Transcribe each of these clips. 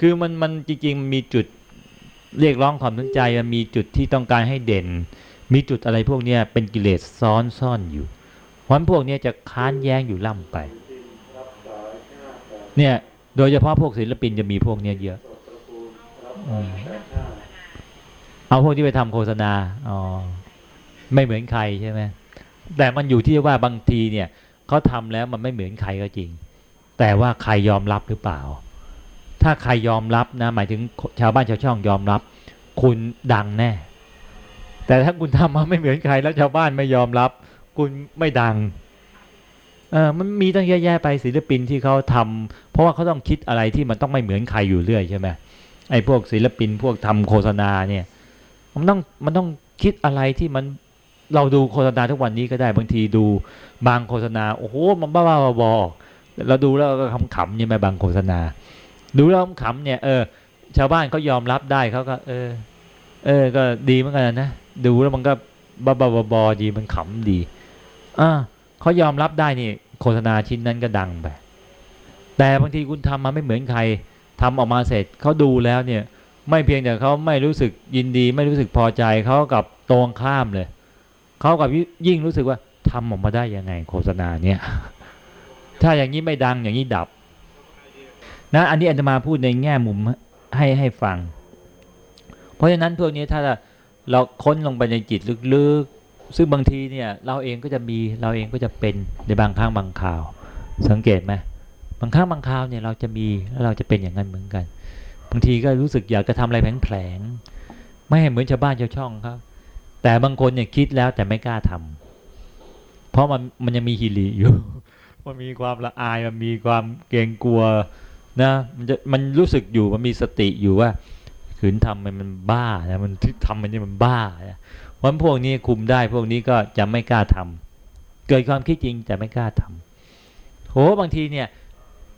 คือมันมันจริงๆมันมีจุดเรียกร้องความสนใจมันมีจุดที่ต้องการให้เด่น มีจุดอะไรพวกเนี้ยเป็นกิเลสซ้อนซ่อนอยู่เพราะฉะนั้นพวกเนี้ยจะค้านแย้งอยู่ล่ำไป เนี่ยโดยเฉพาะพวกศิลปินจะมีพวกเนี้ยเยอะ เอาพวกที่ไปทำโฆษณาอ๋อไม่เหมือนใครใช่ไหมแต่มันอยู่ที่ว่าบางทีเนี่ยเขาทำแล้วมันไม่เหมือนใครก็จริง แต่ว่าใครยอมรับหรือเปล่า ถ้าใครยอมรับนะ หมายถึงชาวบ้านชาวช่องยอมรับ คุณดังแน่ แต่ถ้าคุณทำมาไม่เหมือนใครแล้วชาวบ้านไม่ยอมรับ คุณไม่ดังเออมันมีตั้งแย่ๆไปศิลปินที่เขาทำเพราะว่าเขาต้องคิดอะไรที่มันต้องไม่เหมือนใครอยู่เรื่อยใช่ไหมไอ้พวกศิลปินพวกทำโฆษณาเนี่ย มันต้องมันต้องคิดอะไรที่มันเราดูโฆษณาทุกวันนี้ก็ได้บางทีดูบางโฆษณาโอ้โหมันบ้าๆบอๆเราดูแล้วก็ขำๆใช่ไหมบางโฆษณา ดูแล้วขำเนี่ยเออ ชาวบ้านเขายอมรับได้เขาก็ เออ เออ ก็ดีเหมือนกันนะดูแล้วมันก็บ้าๆบอดีมันขำดีอ่าเขายอมรับได้นี่ โฆษณาชิ้นนั้นก็ดังไปแต่บางทีคุณทำมาไม่เหมือนใครทำออกมาเสร็จเขาดูแล้วเนี่ย ไม่เพียงแต่เขาไม่รู้สึกยินดี ไม่รู้สึกพอใจเขากับตรงข้ามเลยเขากับยิ่งรู้สึกว่าทำออกมาได้ยังไง โฆษณาเนี่ย ถ้าอย่างนี้ไม่ดังอย่างนี้ดับ นะอันนี้อาจจะมาพูดในแง่มุมให้ให้ฟัง เพราะฉะนั้นพวกนี้ถ้าเราค้นลงไปในจิตลึกๆ ซึ่งบางทีเนี่ยเราเองก็จะมีเราเองก็จะเป็นในบางครั้งบางข่าว สังเกตไหมบางครั้งบางคราวเนี่ยเราจะมีแล้วเราจะเป็นอย่างนั้นเหมือนกัน บางทีก็รู้สึกอยากจะทำอะไรแผลงๆไม่ให้เหมือนชาวบ้านชาวช่องครับแต่บางคนเนี่ยคิดแล้วแต่ไม่กล้าทำเพราะมันมันยังมีฮิริอยู่ มันมีความละอายมันมีความเกรงกลัว นะมันจะมันรู้สึกอยู่มันมีสติอยู่ว่าขืนทำมันมันบ้านะมันทำมันนี่มันบ้านะเพราะพวกนี้คุมได้พวกนี้ก็จะไม่กล้าทำเกิดความคิดจริงแต่ไม่กล้าทำโหบางทีเนี่ย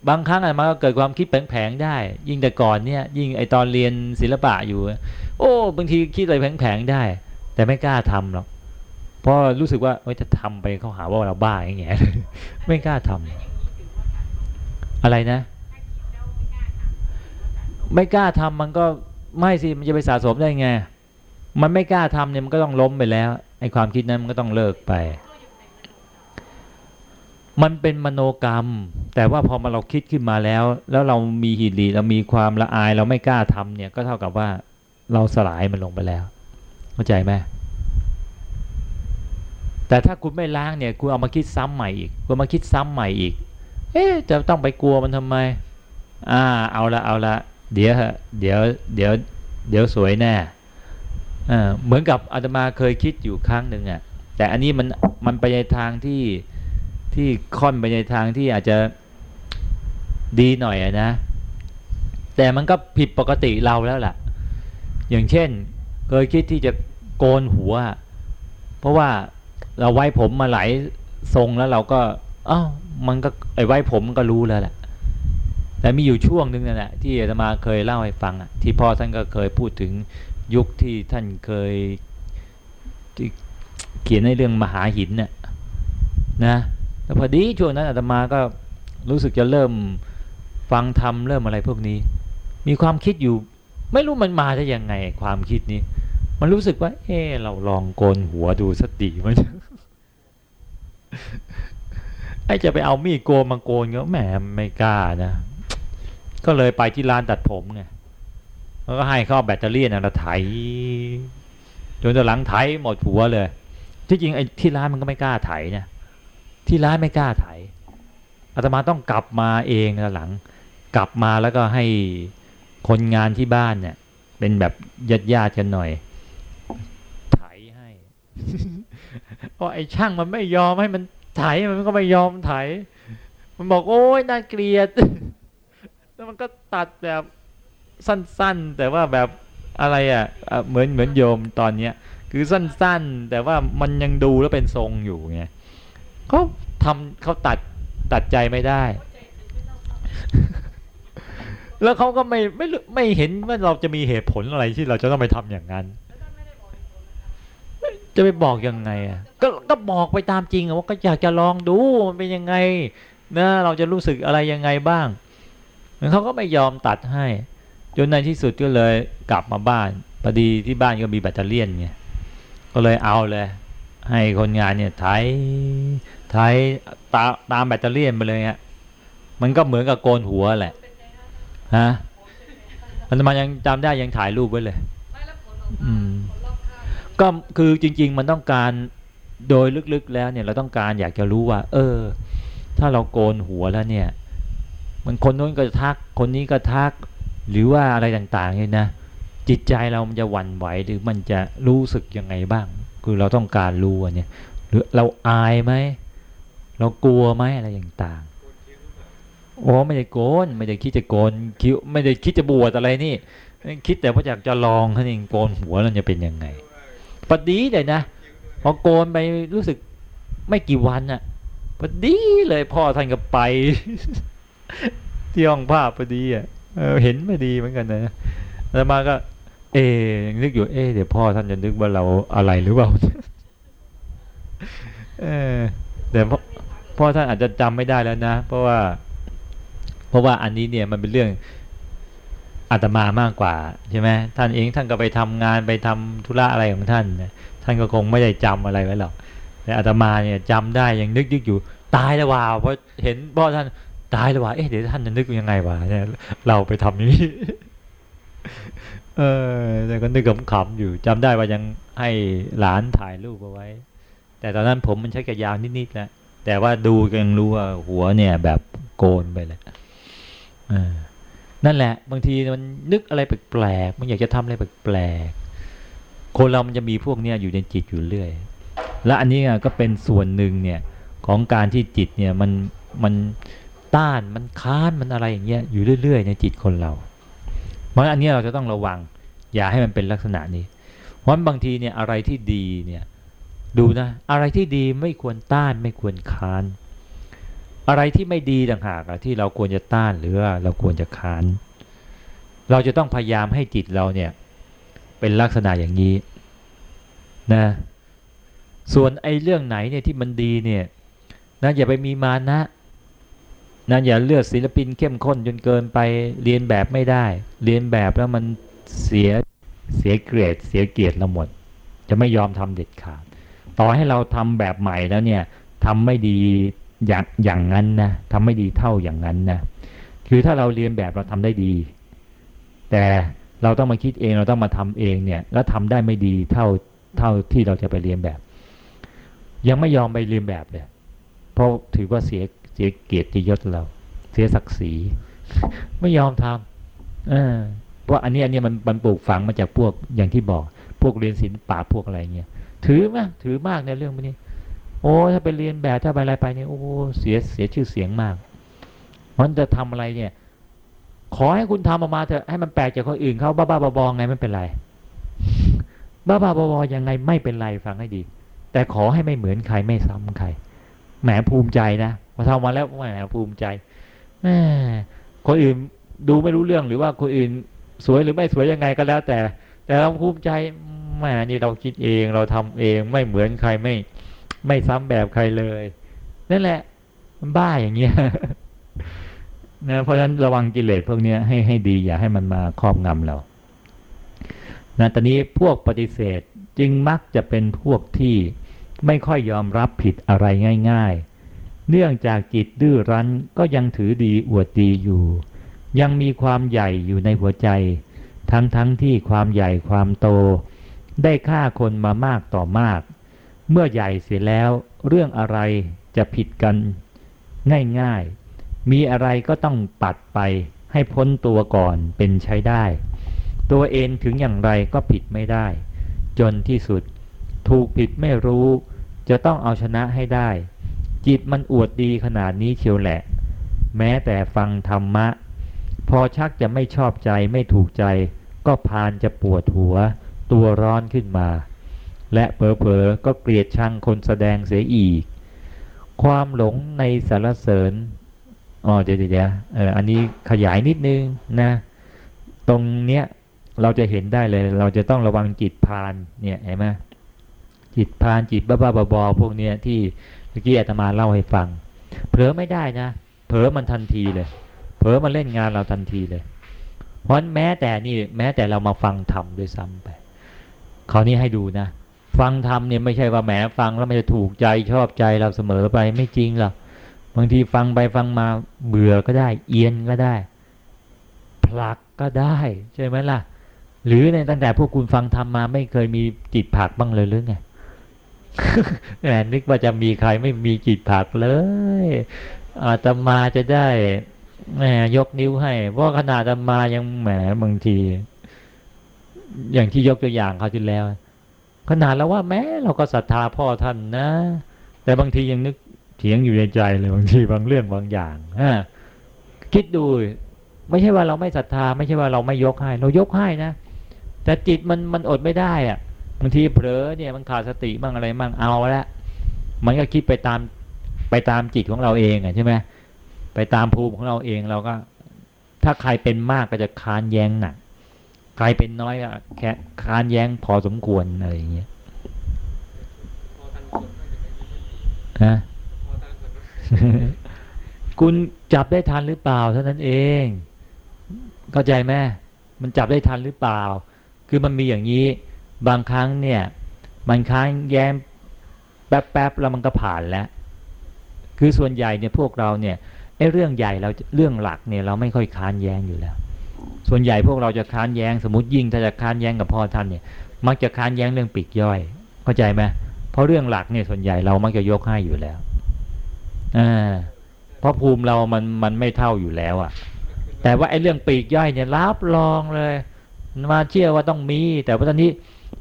บางครั้งอะมาก็เกิดความคิดแผลงๆได้ ยิ่งแต่ก่อนเนี่ยยิ่งไอตอนเรียนศิลปะอยู่ โอ้บางทีคิดอะไรแผลงๆได้ แต่ไม่กล้าทำหรอกเพราะรู้สึกว่าจะทำไปเขาหาว่าเราบ้าอย่างเงี้ยไม่กล้าทำอะไรนะ ไม่กล้าทำมันก็ไม่สิมันจะไปสะสมได้ไง มันไม่กล้าทำเนี่ยมันก็ต้องล้มไปแล้วไอ้ความคิดนั้นมันก็ต้องเลิกไป มันเป็นมโนกรรม แต่ว่าพอมาเราคิดขึ้นมาแล้ว แล้วเรามีหิริเรามีความละอาย เราไม่กล้าทำเนี่ยก็เท่ากับว่าเราสลายมันลงไปแล้ว เข้าใจไหมแต่ถ้าคุณไม่ล้างเนี่ยคุณเอามาคิดซ้ำใหม่อีกคุณมาคิดซ้ำใหม่อีก เอ๊ะจะต้องไปกลัวมันทำไม อ่า เอาละเอาละ เดี๋ยวเดี๋ยวเดี๋ยวเดี๋ยวสวยแน่อ่าเหมือนกับอาตมาเคยคิดอยู่ครั้งหนึ่งอะ แต่อันนี้มันมันไปในทางที่ที่ค่อนไปในทางที่อาจจะดีหน่อยอะนะ แต่มันก็ผิดปกติเราแล้วล่ะ อย่างเช่น เคยคิดที่จะโกนหัว เพราะว่าเราไว้ผมมาหลายทรงแล้วเราก็อ้าวมันก็ไอ้ไว้ผมมันก็รู้แล้วแหละ แต่มีอยู่ช่วงหนึ่งนั่นแหละที่อาตมาเคยเล่าให้ฟังอะที่พ่อท่านก็เคยพูดถึงยุคที่ท่านเคยที่เขียนในเรื่องมหาหินน่ะนะแต่พอดีช่วงนั้นอาตมาก็รู้สึกจะเริ่มฟังธรรมเริ่มอะไรพวกนี้ มีความคิดอยู่ ไม่รู้มันมาได้ยังไง ความคิดนี้ มันรู้สึกว่า เออเราลองโกนหัวดูสติมันไอจะไปเอามีดโกนมาโกนก็แหมไม่กล้านะ ก็เลยไปที่ร้านตัดผมไงแล้วก็ให้เขาแบตเตอรี่นะเราไถจนตัวหลังไถหมดหัวเลย ที่จริงไอ้ที่ร้านมันก็ไม่กล้าไถนะที่ร้านไม่กล้าไถอาตมาต้องกลับมาเองหลัง กลับมาแล้วก็ให้คนงานที่บ้านเนี่ย เป็นแบบญาติญาติกันหน่อยพราะไอ้ช่างมันไม่ยอมให้มันไถมันก็ไม่ยอมไถมันบอกโอ้ยน่าเกลียด แล้วมันก็ตัดแบบสั้นๆ แต่ว่าแบบอะไรอะเหมือนเหมือนโยมตอนเนี้ย คือสั้นๆ แต่ว่ามันยังดูแล้วเป็นทรงอยู่ไงเขาทำเขาตัดตัดใจไม่ได้ แล้วเขาก็ไม่ไม่ไม่เห็นว่าเราจะมีเหตุผลอะไรที่เราจะต้องไปทำอย่างนั้น จะไปบอกยังไงอะก็ก็บอกไปตามจริงว่าก็อยากจะลองดูมันเป็นยังไงนะเราจะรู้สึกอะไรยังไงบ้าง เขาก็ไม่ยอมตัดให้ จนในที่สุดก็เลยกลับมาบ้านพอดีที่บ้านก็มีแบตเตอรี่ไงก็เลยเอาเลย ให้คนงานเนี่ยไถไถตาตามแบตเตอรี่ไปเลยฮะมันก็เหมือนกับโกนหัวแหละฮะมันมายังจำได้ยังถ่ายรูปไว้เลยอืมก็คือจริง ๆ มันต้องการโดยลึกๆแล้วเนี่ยเราต้องการอยากจะรู้ว่า เออ ถ้าเราโกนหัวแล้วเนี่ย มันคนโน้นก็ทัก คนนี้ก็ทัก หรือว่าอะไรต่างๆเนี่ยนะ จิตใจเรามันจะหวั่นไหวหรือมันจะรู้สึกยังไงบ้าง คือเราต้องการรู้เนี่ย หรือเราอายไหม เรากลัวไหมอะไรต่างๆโอ้ไม่ได้โกนไม่ได้คิดจะโกนคิ้วไม่ได้คิดจะบวชอะไรนี่ คิดแต่ว่าอยากจะลองแค่นี้โกนหัวแล้วจะเป็นยังไงพอดีเลยนะพอโกนไปรู้สึกไม่กี่วันอะพอดีเลยพ่อท่านก็ไป ที่ห้องภาพพอดีอะเห็นไม่ดีเหมือนกันนะแล้วมาก็ เอ๊ยังนึกอยู่เอ๊เดี๋ยวพ่อท่านจะนึกว่าเราอะไรหรือเปล่าเออแต่พ่อพ่อท่านอาจจะจำไม่ได้แล้วนะ เพราะว่า เพราะว่าอันนี้เนี่ยมันเป็นเรื่องอาตมามากกว่าใช่ไหมท่านเองท่านก็ไปทำงานไปทำธุระอะไรของท่านท่านก็คงไม่ได้จำอะไรไว้หรอกแต่อาตมาเนี่ยจำได้ยังนึกยึกอยู่ตายแล้วว่าเพราะเห็นพ่อท่าน ตายแล้วว่าเอ๊ะเดี๋ยวท่านจะนึกยังไงวะเนี่ยเราไปทำนี้เออแต่ก็นึกขำๆอยู่จำได้ว่ายังให้หลานถ่ายรูปเอาไว้ แต่ตอนนั้นผมมันใช้กระยาวนิดๆแล้วแต่ว่าดูยังรู้ว่าหัวเนี่ยแบบโกนไปเลยนั่นแหละ บางทีมันนึกอะไรแปลกๆมันอยากจะทำอะไรแปลกๆคนเรามันจะมีพวกเนี้ยอยู่ในจิตอยู่เรื่อย และอันนี้ก็เป็นส่วนหนึ่งเนี่ยของการที่จิตเนี่ยมันมัน ต้านมันค้านมันอะไรอย่างเงี้ยอยู่เรื่อย ๆ ในจิตคนเรา เพราะอันนี้เราจะต้องระวัง อย่าให้มันเป็นลักษณะนี้ เพราะบางทีเนี่ยอะไรที่ดีเนี่ยดูนะ อะไรที่ดีไม่ควรต้านไม่ควรค้าน อะไรที่ไม่ดีต่างหากที่เราควรจะต้านหรือเราควรจะค้าน เราจะต้องพยายามให้จิตเราเนี่ยเป็นลักษณะอย่างนี้นะส่วนไอ้เรื่องไหนเนี่ยที่มันดีเนี่ยนะอย่าไปมีมานะ นะอย่าเลือกศิลปินเข้มข้นจนเกินไปเรียนแบบไม่ได้ เรียนแบบแล้วมันเสียเสียเกรดเสียเกียรติเราหมด จะไม่ยอมทำเด็ดขาด ต่อให้เราทำแบบใหม่แล้วเนี่ยทำไม่ดีอย่างอย่างนั้นนะทำไม่ดีเท่าอย่างนั้นนะคือถ้าเราเรียนแบบเราทำได้ดี แต่เราต้องมาคิดเองเราต้องมาทำเองเนี่ยแล้วทำได้ไม่ดีเท่าเท่าที่เราจะไปเรียนแบบ ยังไม่ยอมไปเรียนแบบเลยเพราะถือว่าเสีย สียเกียรติยศเรา เสียศักดิ์ศรี ไม่ยอมทำเออเพราะอันนี้อันนี้มันมันปลูกฝังมาจากพวกอย่างที่บอก พวกเรียนศิลปะพวกอะไรเงี้ยถือมากถือมากในเรื่องพวกนี้ โอ้ถ้าไปเรียนแบบถ้าไปอะไรไปเนี่ยโอ้เสียเสียชื่อเสียงมากมันจะทำอะไรเนี่ย ขอให้คุณทำออกมาเถอะให้มันแปลกจากคนอื่นเขาบ้าบ้าบอไงไม่เป็นไรบ้าบ้าบอยังไงไม่เป็นไรฟังให้ดี แต่ขอให้ไม่เหมือนใครไม่ซ้ำใครแหมภูมิใจนะ พอทำมาแล้วแหมภูมิใจแม่คนอื่นดูไม่รู้เรื่องหรือว่าคนอื่นสวยหรือไม่สวยยังไงก็แล้ว แต่ แต่เราภูมิใจแหมนี่เราคิดเองเราทำเองไม่เหมือนใครไม่ ไม่ซ้ำแบบใครเลยนั่นแหละมันบ้าอย่างเงี้ยนะเพราะฉะนั้นระวังกิเลสพวกนี้ให้ให้ดีอย่าให้มันมาครอบงำเรานะตอนนี้พวกปฏิเสธจึงมักจะเป็นพวกที่ไม่ค่อยยอมรับผิดอะไรง่ายๆ เนื่องจากจิตดื้อรั้นก็ยังถือดีอวดดีอยู่ ยังมีความใหญ่อยู่ในหัวใจ ทั้งทั้งที่ความใหญ่ความโต ได้ฆ่าคนมามากต่อมาก เมื่อใหญ่เสียแล้ว เรื่องอะไรจะผิดกัน ง่ายๆ มีอะไรก็ต้องปัดไปให้พ้นตัวก่อนเป็นใช้ได้ ตัวเองถึงอย่างไรก็ผิดไม่ได้ จนที่สุด ถูกผิดไม่รู้ จะต้องเอาชนะให้ได้ จิตมันอวดดีขนาดนี้เชียวแหละ แม้แต่ฟังธรรมะ พอชักจะไม่ชอบใจไม่ถูกใจ ก็พานจะปวดหัว ตัวร้อนขึ้นมา และเผลอๆก็เกลียดชังคนแสดงเสียอีก ความหลงในสารเสริญอ๋อเดี๋ยวเดี๋ยวเอออันนี้ขยายนิดนึงนะ ตรงเนี้ยเราจะเห็นได้เลย เราจะต้องระวังจิตพานเนี่ยเห็นไหมจิตพานจิตบ้าๆบอๆพวกเนี้ยที่ เมื่อกี้อาตมาเล่าให้ฟัง เผลอไม่ได้นะ เผลอมันทันทีเลย เผลอมันเล่นงานเราทันทีเลย เพราะแม้แต่นี่แม้แต่เรามาฟังธรรมด้วยซ้ำไป คราวนี้ให้ดูนะ ฟังธรรมเนี่ยไม่ใช่ว่าแหมฟังแล้วมันจะถูกใจชอบใจเราเสมอไปไม่จริงหรอก บางทีฟังไปฟังมาเบื่อก็ได้ เอียนก็ได้ ผลักก็ได้ใช่ไหมล่ะ หรือในตั้งแต่พวกคุณฟังธรรมมาไม่เคยมีจิตผักบ้างเลยหรือไง แหมนึกว่าจะมีใครไม่มีจิตผักเลยอาตมาจะได้แหมยกนิ้วให้ เพราะขนาดอาตมายังแหมบางที อย่างที่ยกตัวอย่างเขาที่แล้ว ขนาดแล้วว่าแม้เราก็ศรัทธาพ่อท่านนะ แต่บางทียังนึกเถียงอยู่ในใจเลยบางทีบางเรื่องบางอย่างฮะคิดดูไม่ใช่ว่าเราไม่ศรัทธา ไม่ใช่ว่าเราไม่ยกให้ เรายกให้นะแต่จิตมันมันอดไม่ได้อะ บางทีเผลอเนี่ยมันขาดสติบ้างอะไรบ้างเอาละมันก็คิดไปตามไปตามจิตของเราเองอะใช่ไหมไปตามภูมิของเราเองเราก็ ถ้าใครเป็นมากก็จะคานแย้งหนักใครเป็นน้อยก็แค่คานแย้งพอสมควรอะไรอย่างเงี้ยฮะคุณจับได้ทันหรือเปล่าเท่านั้นเอง เข้าใจไหมมันจับได้ทันหรือเปล่า คือมันมีอย่างนี้ บางครั้งเนี่ยมันค้างแย้มแป๊บๆแล้วมันก็ผ่านแล้ว คือส่วนใหญ่เนี่ยพวกเราเนี่ยไอ้เรื่องใหญ่เราเรื่องหลักเนี่ยเราไม่ค่อยค้านแย้งอยู่แล้ว ส่วนใหญ่พวกเราจะค้านแย้งสมมติยิ่งถ้าจะค้านแย้งกับพ่อท่านเนี่ย มักจะค้านแย้งเรื่องปีกย่อย เข้าใจไหมเพราะเรื่องหลักเนี่ยส่วนใหญ่เรามักจะยกให้อยู่แล้วอ่าเพราะภูมิเรามันมันไม่เท่าอยู่แล้วอะ่ะ แต่ว่าไอ้เรื่องปีกย่อยเนี่ยรับรองเลย มาเชื่อว่าต้องมี แต่ว่าตอนนี้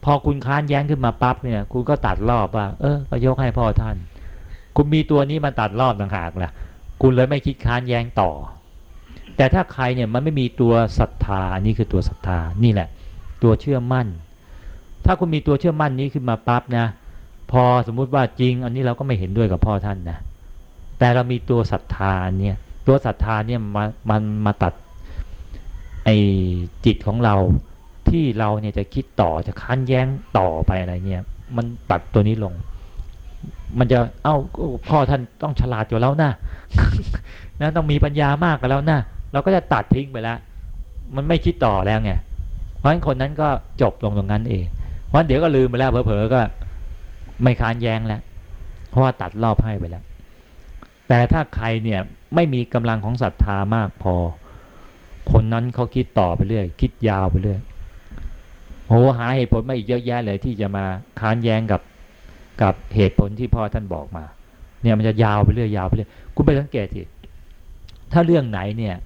พอคุณค้านแย้งขึ้นมาปั๊บเนี่ย คุณก็ตัดรอบว่าเออก็ยกให้พ่อท่าน คุณมีตัวนี้มาตัดรอบต่างหากล่ะ คุณเลยไม่คิดค้านแย้งต่อ แต่ถ้าใครเนี่ยมันไม่มีตัวศรัทธานี่คือตัวศรัทธานี่แหละ ตัวเชื่อมั่น ถ้าคุณมีตัวเชื่อมั่นนี้ขึ้นมาปั๊บนะ พอสมมุติว่าจริง อันนี้เราก็ไม่เห็นด้วยกับพ่อท่านนะแต่เรามีตัวศรัทธาเนี่ยตัวศรัทธาเนี่ยมามันมาตัดไอจิตของเรา ที่เราเนี่ยจะคิดต่อจะค้านแย้งต่อไปอะไรเนี่ย มันตัดตัวนี้ลง มันจะเอ้าพ่อท่านต้องฉลาดอยู่แล้วนะนะต้องมีปัญญามากกันแล้วนะเราก็จะตัดทิ้งไปแล้ว มันไม่คิดต่อแล้วไงเพราะฉะนั้นคนนั้นก็จบลงตรงนั้นเองเพราะเดี๋ยวก็ลืมไปแล้วเผลอๆก็ไม่ค้านแย้งแล้วเพราะว่าตัดรอบให้ไปแล้ว แต่ถ้าใครเนี่ยไม่มีกำลังของศรัทธามากพอ คนนั้นเขาคิดต่อไปเรื่อย คิดยาวไปเรื่อย โหหาเหตุผลมาอีกเยอะแยะเลยที่จะมาค้านแย้งกับกับเหตุผลที่พ่อท่านบอกมา เนี่ยมันจะยาวไปเรื่อยยาวไปเรื่อยคุณไปสังเกตสิถ้าเรื่องไหนเนี่ย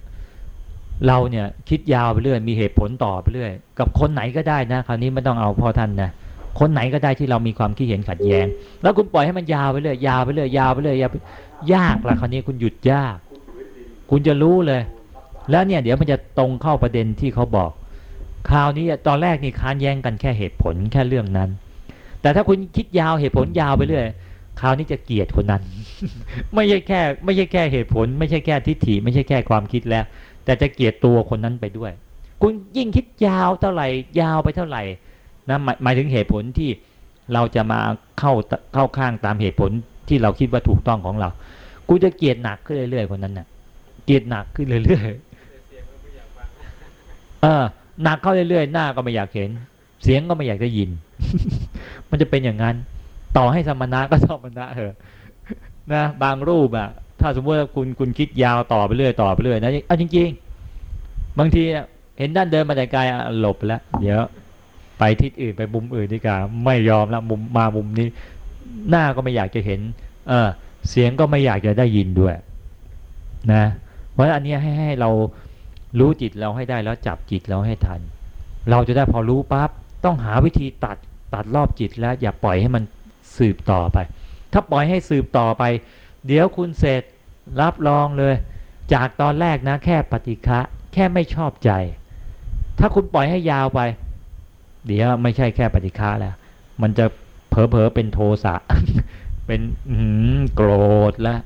เราเนี่ยคิดยาวไปเรื่อยมีเหตุผลต่อไปเรื่อย กับคนไหนก็ได้นะ คราวนี้ไม่ต้องเอาพ่อท่านนะคนไหนก็ได้ที่เรามีความคิดเห็นขัดแย้ง แล้วคุณปล่อยให้มันยาวไปเรื่อยยาวไปเรื่อยยาวไปเรื่อยยาวากละคราวนี้คุณหยุดยาก คุณจะรู้เลย แล้วเนี่ย เดี๋ยวมันจะตรงเข้าประเด็นที่เขาบอก คราวนี้ตอนแรกนี่ค้านแย้งกันแค่เหตุผลแค่เรื่องนั้น แต่ถ้าคุณคิดยาวเหตุผลยาวไปเรื่อยคราวนี้จะเกลียดคนนั้น ไม่ใช่แค่ ไม่ใช่แค่เหตุผล ไม่ใช่แค่ทิฏฐิ ไม่ใช่แค่ความคิดแล้ว แต่จะเกลียดตัวคนนั้นไปด้วย คุณยิ่งคิดยาวเท่าไหร่ ยาวไปเท่าไหร่นะหมายหมายถึงเหตุผลที่เราจะมาเข้าเข้าข้างตามเหตุผลที่เราคิดว่าถูกต้องของเรา กูจะเกลียดหนักขึ้นเรื่อยๆคนนั้นน่ะ เกลียดหนักขึ้นเรื่อยๆเออ หนักเข้าเรื่อยๆหน้าก็ไม่อยากเห็น เสียงก็ไม่อยากจะยิน มันจะเป็นอย่างนั้น ต่อให้สมณะก็สมณะเถอะนะบางรูปอะถ้าสมมติว่าคุณคุณคิดยาวต่อไปเรื่อยต่อไปเรื่อยนะเอาจริง ๆ บางทีเห็นด้านเดินมาแต่ไกลหลบแล้วเดี๋ยวไปทิศอื่นไปมุมอื่นดีกว่าไม่ยอมละมุมมามุมนี้ หน้าก็ไม่อยากจะเห็น เออเสียงก็ไม่อยากจะได้ยินด้วย นะ เพราะอันนี้ให้ให้เรา รู้จิตเราให้ได้แล้วจับจิตเราให้ทัน เราจะได้พอรู้ปั๊บต้องหาวิธีตัดตัดรอบจิตแล้ว อย่าปล่อยให้มันสืบต่อไป ถ้าปล่อยให้สืบต่อไป เดี๋ยวคุณเสร็จรับรองเลย จากตอนแรกนะแค่ปฏิฆะแค่ไม่ชอบใจ ถ้าคุณปล่อยให้ยาวไป เดี๋ยวไม่ใช่แค่ปฏิฆาแล้ว มันจะเผลอๆเป็นโทสะเป็นโกรธแล้ว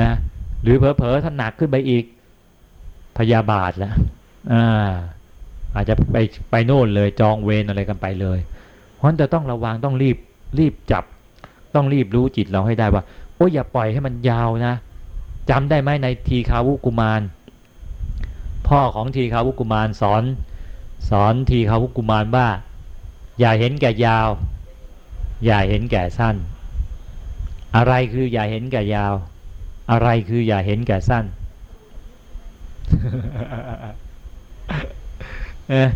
นะหรือเผลอๆถ้าหนักขึ้นไปอีก พยาบาทแล้วอ่าอาจจะไปไปโน่นเลยจองเวรอะไรกันไปเลย เพราะฉะนั้นจะต้องระวังต้องรีบรีบจับ ต้องรีบรู้จิตเราให้ได้ว่าโอ้ยอย่าปล่อยให้มันยาวนะจำได้ไหมในทีคาวุกุมาร พ่อของทีขาวุกุมารสอน สอนทีขาวุกุมารว่า อย่าเห็นแก่ยาว อย่าเห็นแก่สั้น อะไรคืออย่าเห็นแก่ยาว อะไรคืออย่าเห็นแก่สั้น เออ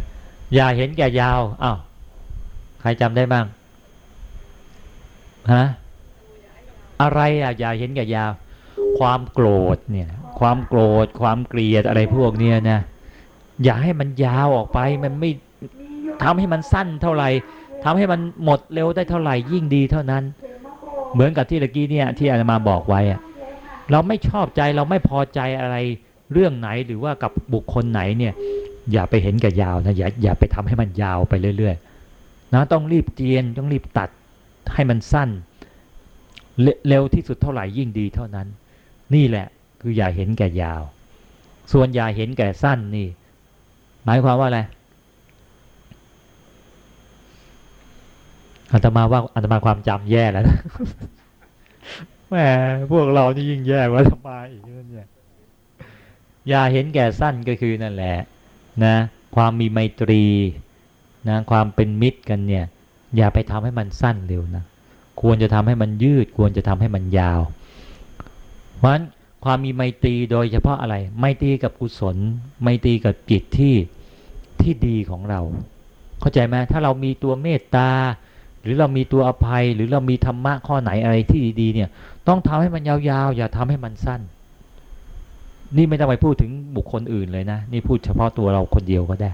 อย่าเห็นแก่ยาวอ้าวใครจำได้บ้างฮะอะไรอะอย่าเห็นแก่ยาว ความโกรธเนี่ย ความโกรธ ความเกลียดอะไรพวกเนี้ยนะอย่าให้มันยาวออกไป มันไม่ทำให้มันสั้นเท่าไหร่ทำให้มันหมดเร็วได้เท่าไหร่ยิ่งดีเท่านั้น เหมือนกับที่ตะกี้เนี่ยที่อาจามาบอกไว้อะเราไม่ชอบใจเราไม่พอใจอะไร เรื่องไหนหรือว่ากับบุคคลไหนเนี่ย อย่าไปเห็นกับยาวนะอย่าอย่าไปทำให้มันยาวไปเรื่อยๆนะต้องรีบเจียนต้องรีบตัดให้มันสั้น เร็วที่สุดเท่าไหร่ยิ่งดีเท่านั้น นี่แหละคืออย่าเห็นแก่ยาว ส่วนอย่าเห็นแก่สั้นนี่ หมายความว่าอะไรอาตมาว่าอาตมาความจำแย่แล้วนะแหมพวกเรานี่ยิ่งแย่กว่าอาตมาอีกเนี่ย อย่าเห็นแก่สั้นก็คือนั่นแหละนะความมีไมตรีนะความเป็นมิตรกันเนี่ยอย่าไปทำให้มันสั้นเร็วนะควรจะทำให้มันยืด ควรจะทำให้มันยาว เพราะฉะนั้นความมีไมตรีโดยเฉพาะอะไร ไมตรีกับกุศล ไมตรีกับจิตที่ที่ดีของเรา เข้าใจไหมถ้าเรามีตัวเมตตา หรือเรามีตัวอภัย หรือเรามีธรรมะข้อไหนอะไรที่ดีๆเนี่ยต้องทำให้มันยาวๆ อย่าทำให้มันสั้น นี่ไม่ต้องไปพูดถึงบุคคลอื่นเลยนะ นี่พูดเฉพาะตัวเราคนเดียวก็ได้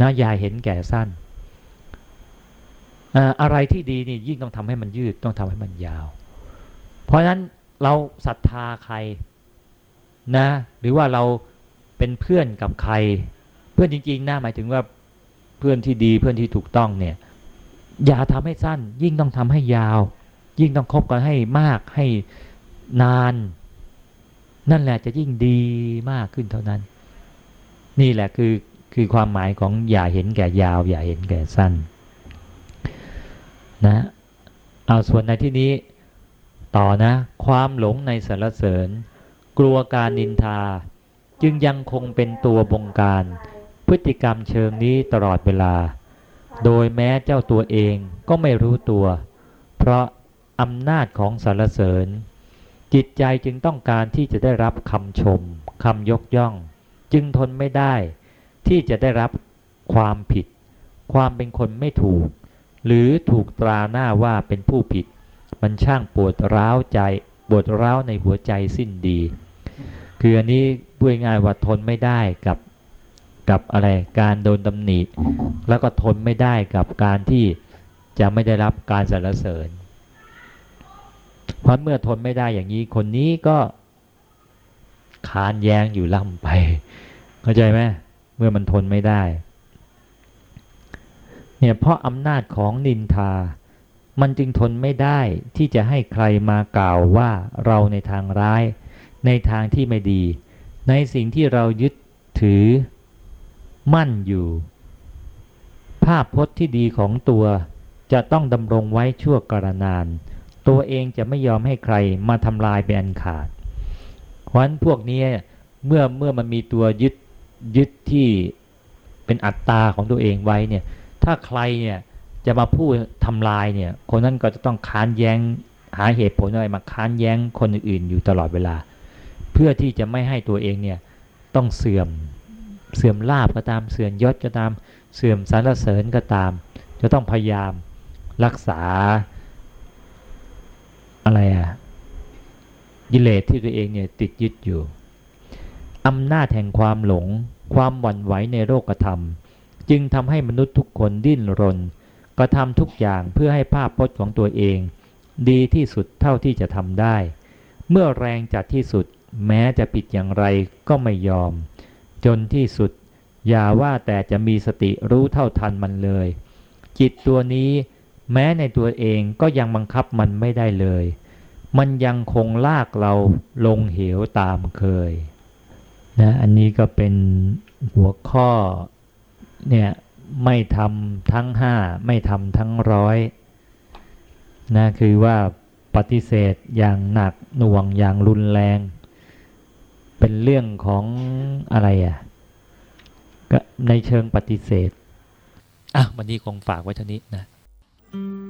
นะย่าเห็นแก่สั้น อะไรที่ดีนี่ยิ่งต้องทำให้มันยืดต้องทำให้มันยาว เพราะฉะนั้นเราศรัทธาใครนะ หรือว่าเราเป็นเพื่อนกับใคร เพื่อนจริงๆนะหมายถึงว่าเพื่อนที่ดีเพื่อนที่ถูกต้องเนี่ยอย่าทำให้สั้น ยิ่งต้องทำให้ยาว ยิ่งต้องคบกันให้มากให้นาน นั่นแหละจะยิ่งดีมากขึ้นเท่านั้น นี่แหละคือคือความหมายของอย่าเห็นแก่ยาว อย่าเห็นแก่สั้นนะเอาส่วนในที่นี้ต่อนะ ความหลงในสรรเสริญ กลัวการนินทา จึงยังคงเป็นตัวบงการ พฤติกรรมเชิงนี้ตลอดเวลา โดยแม้เจ้าตัวเองก็ไม่รู้ตัว เพราะอำนาจของสรรเสริญ จิตใจจึงต้องการที่จะได้รับคำชมคำยกย่อง จึงทนไม่ได้ ที่จะได้รับความผิด ความเป็นคนไม่ถูก หรือถูกตราหน้าว่าเป็นผู้ผิด มันช่างปวดร้าวใจปวดร้าวในหัวใจสิ้นดี คืออันนี้พูดง่ายว่าทนไม่ได้กับกับอะไรการโดนตำหนิแล้วก็ทนไม่ได้กับการที่จะไม่ได้รับการสรรเสริญ เพราะเมื่อทนไม่ได้อย่างนี้คนนี้ก็คานแยงอยู่ล่ำไป เข้าใจไหมเมื่อมันทนไม่ได้ เนี่ยเพราะอำนาจของนินทา มันจึงทนไม่ได้ที่จะให้ใครมากล่าวว่าเราในทางร้าย ในทางที่ไม่ดี ในสิ่งที่เรายึดถือ มั่นอยู่ ภาพพจน์ที่ดีของตัวจะต้องดำรงไว้ชั่วกรนาน ตัวเองจะไม่ยอมให้ใครมาทำลายเป็นอันขาด เพราะฉะนั้นพวกนี้เมื่อเมื่อมันมีตัวยึดยึดที่เป็นอัตตาของตัวเองไว้เนี่ยถ้าใครเนี่ยจะมาพูดทำลายเนี่ย คนนั้นก็จะต้องค้านแย้ง หาเหตุผลอะไรมาค้านแย้งคนอื่นอยู่ตลอดเวลา เพื่อที่จะไม่ให้ตัวเองเนี่ยต้องเสื่อมเสื่อมลาบก็ตามเสื่อมยศก็ตามเสื่อมสรรเสริญก็ตาม จะต้องพยายามรักษา อะไรอะกิเลสที่ตัวเองเนี่ยติดยึดอยู่อำนาจแห่งความหลง ความหวั่นไหวในโลกธรรม จึงทำให้มนุษย์ทุกคนดิ้นรนกระทำทุกอย่างเพื่อให้ภาพพจน์ของตัวเอง ดีที่สุดเท่าที่จะทำได้ เมื่อแรงจัดที่สุด แม้จะผิดอย่างไรก็ไม่ยอม จนที่สุด อย่าว่าแต่จะมีสติรู้เท่าทันมันเลย จิตตัวนี้ แม้ในตัวเองก็ยังบังคับมันไม่ได้เลย มันยังคงลากเราลงเหวตามเคยนะอันนี้ก็เป็นหัวข้อเนี่ยไม่ทำทั้งห้าไม่ทำทั้งร้อยนะคือว่าปฏิเสธอย่างหนักหน่วงอย่างรุนแรง เป็นเรื่องของอะไรอะ่ะก็ในเชิงปฏิเสธอะวันนี้คงฝากไว้เท่านี้นะ Thank you.